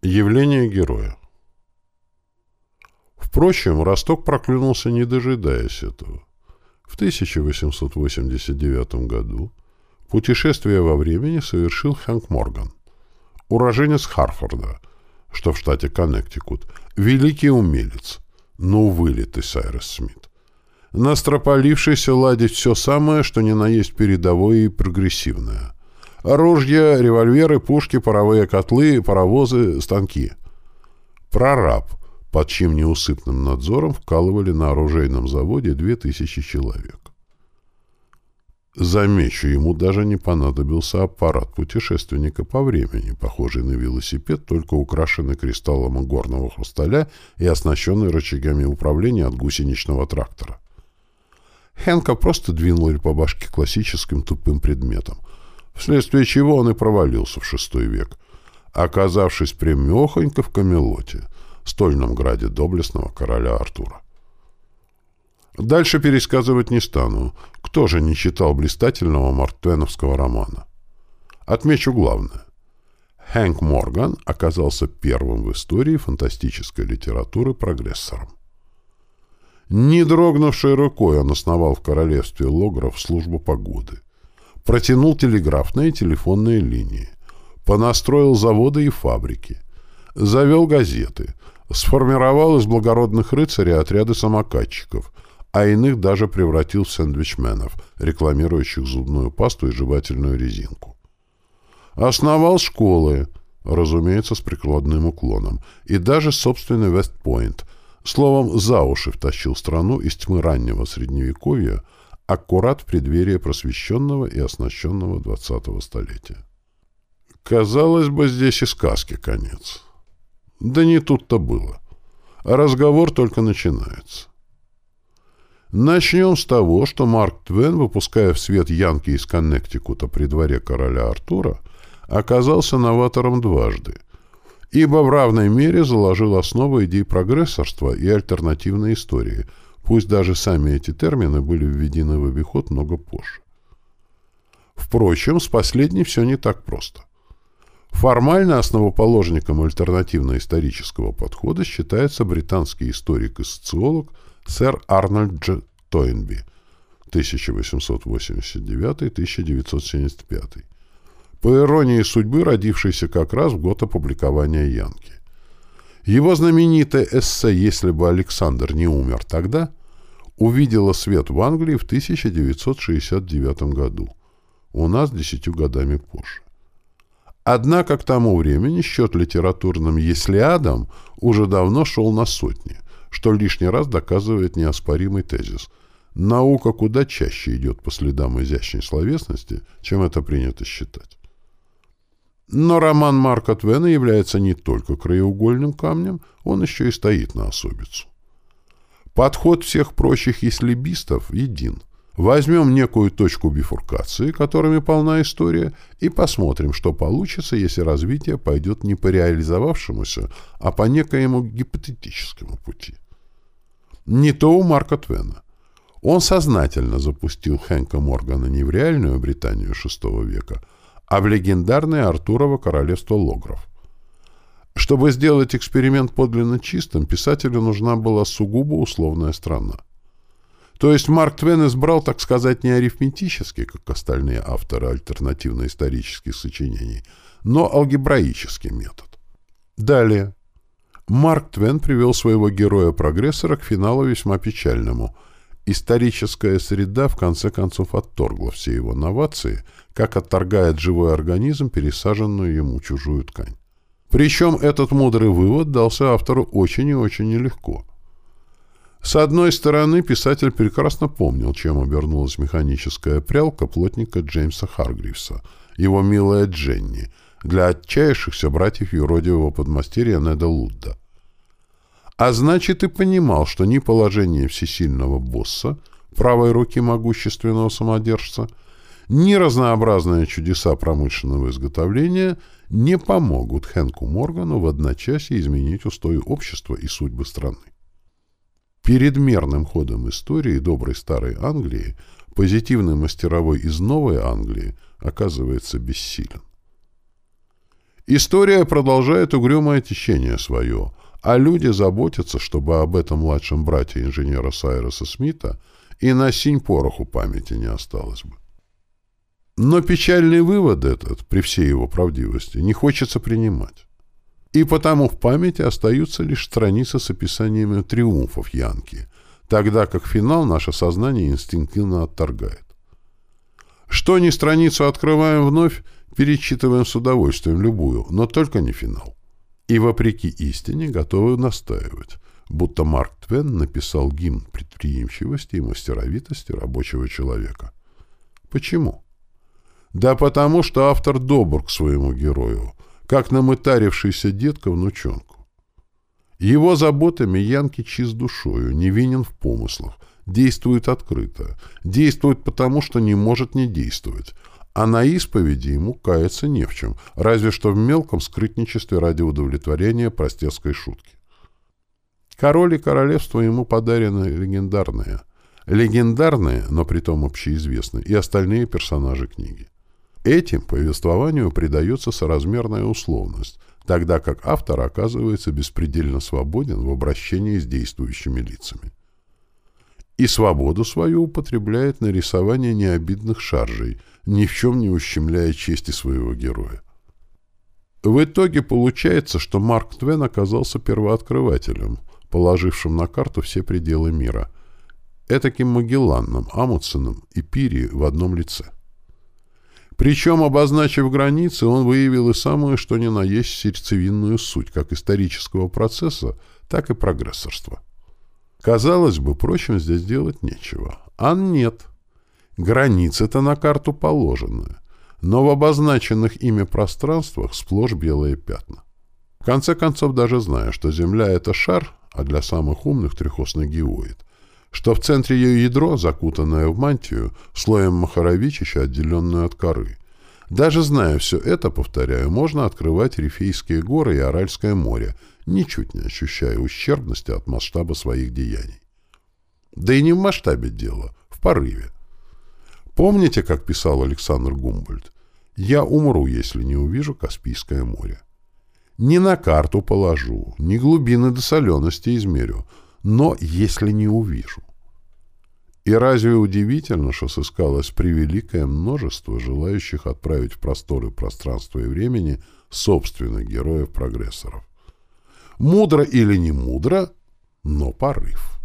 Явление героя Впрочем, Росток проклюнулся, не дожидаясь этого. В 1889 году путешествие во времени совершил Хэнк Морган, уроженец Харфорда, что в штате Коннектикут, великий умелец, но вылитый Сайрес Смит, настропалившийся ладить все самое, что ни на есть передовое и прогрессивное. Оружие, револьверы, пушки, паровые котлы, паровозы, станки. Прораб, под чьим неусыпным надзором вкалывали на оружейном заводе 2000 человек. Замечу, ему даже не понадобился аппарат путешественника по времени, похожий на велосипед, только украшенный кристаллом горного хрусталя и оснащенный рычагами управления от гусеничного трактора. Хенка просто двинули по башке классическим тупым предметом, вследствие чего он и провалился в шестой век, оказавшись прямехонько в Камелоте, стольном граде доблестного короля Артура. Дальше пересказывать не стану. Кто же не читал блистательного мартвеновского романа? Отмечу главное. Хэнк Морган оказался первым в истории фантастической литературы прогрессором. Не дрогнувшей рукой он основал в королевстве Логров службу погоды. Протянул телеграфные и телефонные линии. Понастроил заводы и фабрики. Завел газеты. Сформировал из благородных рыцарей отряды самокатчиков – а иных даже превратил в сэндвичменов, рекламирующих зубную пасту и жевательную резинку. Основал школы, разумеется, с прикладным уклоном, и даже собственный Вестпойнт, словом, за уши втащил страну из тьмы раннего Средневековья аккурат в преддверии просвещенного и оснащенного двадцатого столетия. Казалось бы, здесь и сказки конец. Да не тут-то было. Разговор только начинается. Начнем с того, что Марк Твен, выпуская в свет Янки из Коннектикута при дворе короля Артура, оказался новатором дважды, ибо в равной мере заложил основы идей прогрессорства и альтернативной истории, пусть даже сами эти термины были введены в обиход много позже. Впрочем, с последней все не так просто. Формально основоположником альтернативно-исторического подхода считается британский историк и социолог – сэр Арнольд Дж. Тойнби, 1889-1975. По иронии судьбы, родившийся как раз в год опубликования Янки. Его знаменитое эссе «Если бы Александр не умер тогда» увидела свет в Англии в 1969 году, у нас десятью годами позже. Однако к тому времени счет литературным «Еслиадам» уже давно шел на сотни – что лишний раз доказывает неоспоримый тезис. Наука куда чаще идет по следам изящной словесности, чем это принято считать. Но роман Марка Твена является не только краеугольным камнем, он еще и стоит на особицу. Подход всех прочих еслибистов един. Возьмем некую точку бифуркации, которыми полна история, и посмотрим, что получится, если развитие пойдет не по реализовавшемуся, а по некоему гипотетическому пути. Не то у Марка Твена. Он сознательно запустил Хэнка Моргана не в реальную Британию VI века, а в легендарное Артурово королевство Логров. Чтобы сделать эксперимент подлинно чистым, писателю нужна была сугубо условная страна. То есть Марк Твен избрал, так сказать, не арифметический, как остальные авторы альтернативно-исторических сочинений, но алгебраический метод. Далее. Марк Твен привел своего героя-прогрессора к финалу весьма печальному. Историческая среда в конце концов отторгла все его новации, как отторгает живой организм пересаженную ему чужую ткань. Причем этот мудрый вывод дался автору очень и очень нелегко. С одной стороны, писатель прекрасно помнил, чем обернулась механическая прялка плотника Джеймса Харгривса, его милая Дженни — для отчаявшихся братьев юродивого подмастерья Неда Лудда. А значит, и понимал, что ни положение всесильного босса, правой руки могущественного самодержца, ни разнообразные чудеса промышленного изготовления не помогут Хэнку Моргану в одночасье изменить устои общества и судьбы страны. Перед мерным ходом истории доброй старой Англии позитивный мастеровой из Новой Англии оказывается бессилен. История продолжает угрюмое течение свое, а люди заботятся, чтобы об этом младшем брате инженера Сайроса Смита и на синь пороху памяти не осталось бы. Но печальный вывод этот, при всей его правдивости, не хочется принимать. И потому в памяти остаются лишь страницы с описаниями триумфов Янки, тогда как финал наше сознание инстинктивно отторгает. Что ни страницу открываем вновь, перечитываем с удовольствием любую, но только не финал. И вопреки истине готовы настаивать, будто Марк Твен написал гимн предприимчивости и мастеровитости рабочего человека. Почему? Да потому что автор добр к своему герою, как намытарившийся дед к внучонку. Его заботами Янки чист душою, невинен в помыслах, действует открыто, действует потому, что не может не действовать, а на исповеди ему каяться не в чем, разве что в мелком скрытничестве ради удовлетворения простецкой шутки. Король и королевство ему подарены легендарные. Легендарные, но притом общеизвестные, и остальные персонажи книги. Этим повествованию придается соразмерная условность, тогда как автор оказывается беспредельно свободен в обращении с действующими лицами. И свободу свою употребляет на рисование необидных шаржей, ни в чем не ущемляя чести своего героя. В итоге получается, что Марк Твен оказался первооткрывателем, положившим на карту все пределы мира, этаким Магелланом, Амундсеном и Пири в одном лице. Причем, обозначив границы, он выявил и самую что ни на есть сердцевинную суть как исторического процесса, так и прогрессорства. Казалось бы, прочим здесь делать нечего. А нет. Границы-то на карту положены, но в обозначенных ими пространствах сплошь белые пятна. В конце концов, даже зная, что Земля — это шар, а для самых умных — трехосный геоид, что в центре ее ядро, закутанное в мантию, слоем махаровичища, отделенную от коры. Даже зная все это, повторяю, можно открывать Рифейские горы и Аральское море, ничуть не ощущая ущербности от масштаба своих деяний. Да и не в масштабе дела, в порыве. Помните, как писал Александр Гумбольд? «Я умру, если не увижу Каспийское море. Не на карту положу, ни глубины до солености измерю, но если не увижу. И разве удивительно, что сыскалось превеликое множество желающих отправить в просторы пространства и времени собственных героев-прогрессоров? Мудро или не мудро, но порыв.